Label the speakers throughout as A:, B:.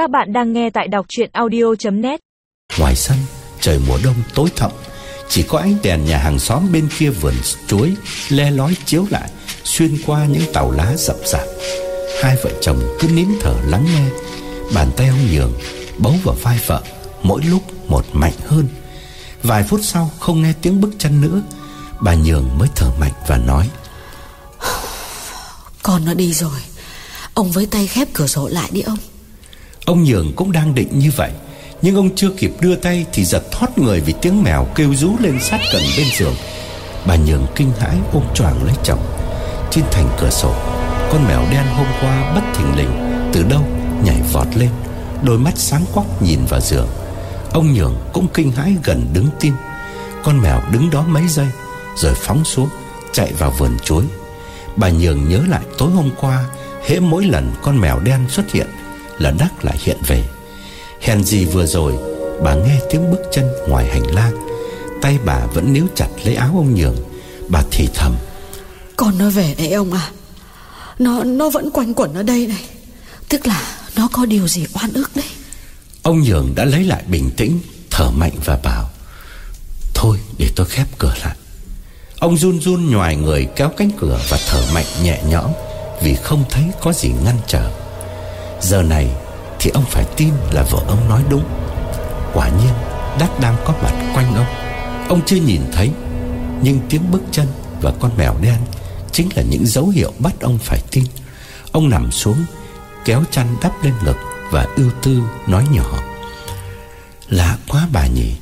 A: Các bạn đang nghe tại đọc chuyện audio.net
B: Ngoài sân, trời mùa đông tối thẳm Chỉ có ánh đèn nhà hàng xóm bên kia vườn chuối Le lói chiếu lại Xuyên qua những tàu lá rậm rạp. Hai vợ chồng cứ nín thở lắng nghe Bàn tay ông Nhường Bấu vào vai vợ Mỗi lúc một mạnh hơn. Vài phút sau không nghe tiếng bước chân nữa Bà Nhường mới thở mạnh và nói
C: Con nó đi rồi. Ông với tay khép cửa sổ lại đi ông
B: Ông Nhường cũng đang định như vậy, Nhưng ông chưa kịp đưa tay Thì giật thoát người vì tiếng mèo kêu rú lên sát gần bên giường. Bà Nhường kinh hãi ôm choàng lấy chồng. Trên thành cửa sổ, Con mèo đen hôm qua bất thình lình Từ đâu nhảy vọt lên, Đôi mắt sáng quắc nhìn vào giường. Ông Nhường cũng kinh hãi gần đứng tim. Con mèo đứng đó mấy giây, Rồi phóng xuống, Chạy vào vườn chuối. Bà Nhường nhớ lại tối hôm qua, Hễ mỗi lần con mèo đen xuất hiện là Đắc lại hiện về. Hèn gì vừa rồi Bà nghe tiếng bước chân ngoài hành lang. Tay bà vẫn níu chặt lấy áo ông Nhường. Bà thì thầm
C: Con nó về đây ông à. Nó nó vẫn quanh quẩn ở đây này. Tức là nó có điều gì oan ức đấy.
B: Ông Nhường đã lấy lại bình tĩnh Thở mạnh và bảo Thôi để tôi khép cửa lại. Ông run run nhòi người kéo cánh cửa Và thở mạnh nhẹ nhõm Vì không thấy có gì ngăn trở Giờ này thì ông phải tin là vợ ông nói đúng. Quả nhiên Đắc đang có mặt quanh ông. Ông chưa nhìn thấy, Nhưng tiếng bước chân và con mèo đen Chính là những dấu hiệu bắt ông phải tin. Ông nằm xuống, Kéo chăn đắp lên ngực Và ưu tư nói nhỏ, Lạ quá bà nhỉ.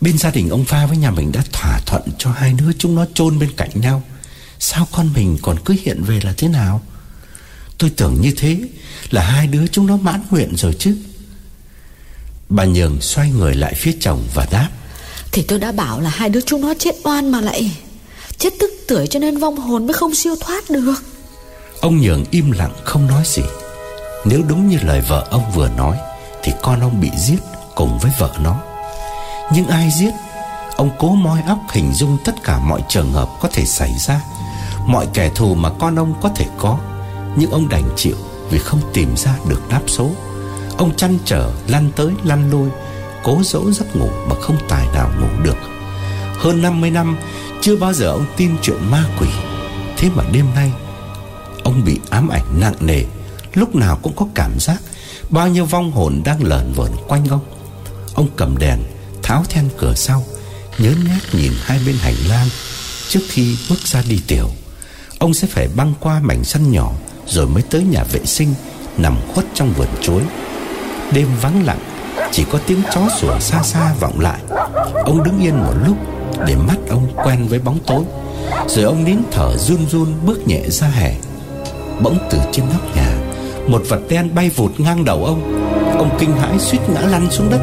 B: Bên gia đình ông Pha với nhà mình đã thỏa thuận cho hai đứa chúng nó chôn bên cạnh nhau. Sao con mình còn cứ hiện về là thế nào? Tôi tưởng như thế Là hai đứa chúng nó mãn nguyện rồi chứ. Bà Nhường xoay người lại phía chồng và đáp.
C: Thì tôi đã bảo là hai đứa chúng nó chết oan mà lại. Chết tức tuổi cho nên vong hồn mới không siêu thoát được.
B: Ông Nhường im lặng không nói gì. Nếu đúng như lời vợ ông vừa nói Thì con ông bị giết cùng với vợ nó. Nhưng ai giết? Ông cố moi óc hình dung tất cả mọi trường hợp có thể xảy ra Mọi kẻ thù mà con ông có thể có nhưng ông đành chịu Vì không tìm ra được đáp số. Ông chăn trở, lăn tới, lăn lui, Cố dỗ giấc ngủ mà không tài nào ngủ được. Hơn 50 năm, Chưa bao giờ ông tin chuyện ma quỷ. Thế mà đêm nay, Ông bị ám ảnh nặng nề. Lúc nào cũng có cảm giác Bao nhiêu vong hồn đang lờn vờn quanh ông. Ông cầm đèn, Tháo then cửa sau, Nhớ nhát nhìn hai bên hành lang Trước khi bước ra đi tiểu. Ông sẽ phải băng qua mảnh sân nhỏ rồi mới tới nhà vệ sinh, Nằm khuất trong vườn chuối. Đêm vắng lặng, Chỉ có tiếng chó sủa xa xa vọng lại. Ông đứng yên một lúc, Để mắt ông quen với bóng tối. Rồi ông nín thở run run bước nhẹ ra hè. Bỗng từ trên nóc nhà, Một vật đen bay vụt ngang đầu ông. Ông kinh hãi suýt ngã lăn xuống đất.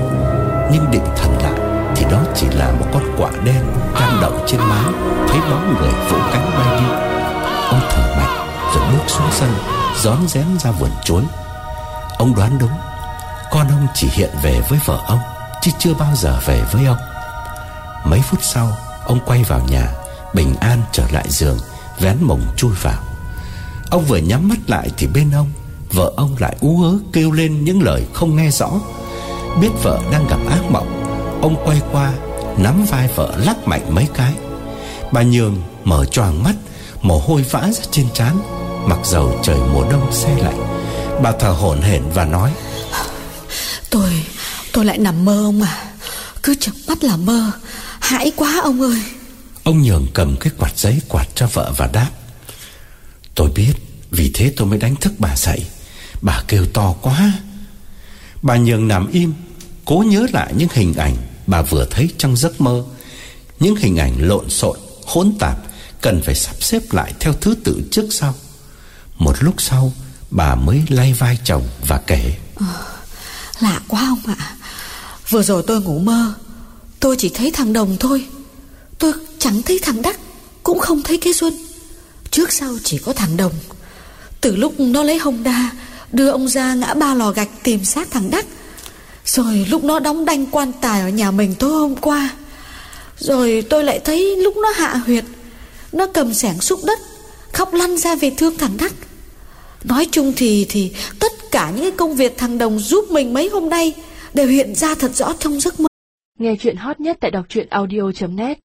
B: Nhưng định thần lại, Thì đó chỉ là một con quạ đen Đang đậu trên mái Thấy bóng người vỗ cánh bay đi xuống sân Gión rén ra vườn chuối. Ông đoán đúng, Con ông chỉ hiện về với vợ ông, Chứ chưa bao giờ về với ông. Mấy phút sau, Ông quay vào nhà, Bình an trở lại giường, Vén mồng chui vào. Ông vừa nhắm mắt lại thì bên ông, Vợ ông lại ú ớ kêu lên những lời không nghe rõ. Biết vợ đang gặp ác mộng, Ông quay qua, Nắm vai vợ lắc mạnh mấy cái. Bà Nhường, mở choàng mắt, Mồ hôi vã ra trên trán. Mặc dầu trời mùa đông xe lạnh Bà thở hổn hển và nói
C: Tôi, tôi lại nằm mơ ông à. Cứ chợp mắt là mơ. Hãi quá ông ơi.
B: Ông Nhường cầm cái quạt giấy quạt cho vợ và đáp Tôi biết Vì thế tôi mới đánh thức bà dậy. Bà kêu to quá. Bà Nhường nằm im Cố nhớ lại những hình ảnh Bà vừa thấy trong giấc mơ. Những hình ảnh lộn xộn Hỗn tạp Cần phải sắp xếp lại theo thứ tự trước sau một lúc sau, Bà mới lay vai chồng và kể.
C: Ờ, lạ quá ông ạ. Vừa rồi tôi ngủ mơ, Tôi chỉ thấy thằng Đồng thôi. Tôi chẳng thấy thằng Đắc, Cũng không thấy cái Xuân. Trước sau chỉ có thằng Đồng. Từ lúc nó lấy hồng đa, Đưa ông ra ngã ba lò gạch tìm xác thằng Đắc. Rồi lúc nó đóng đanh quan tài Ở nhà mình tối hôm qua. Rồi tôi lại thấy lúc nó hạ huyệt, Nó cầm sẻng xúc đất Khóc lăn ra về thương thằng Đắc. Nói chung thì thì tất cả những cái công việc thằng Đồng giúp mình mấy hôm nay Đều hiện ra thật rõ trong giấc mơ.
D: Nghe chuyện hot nhất tại đọc truyện audio.net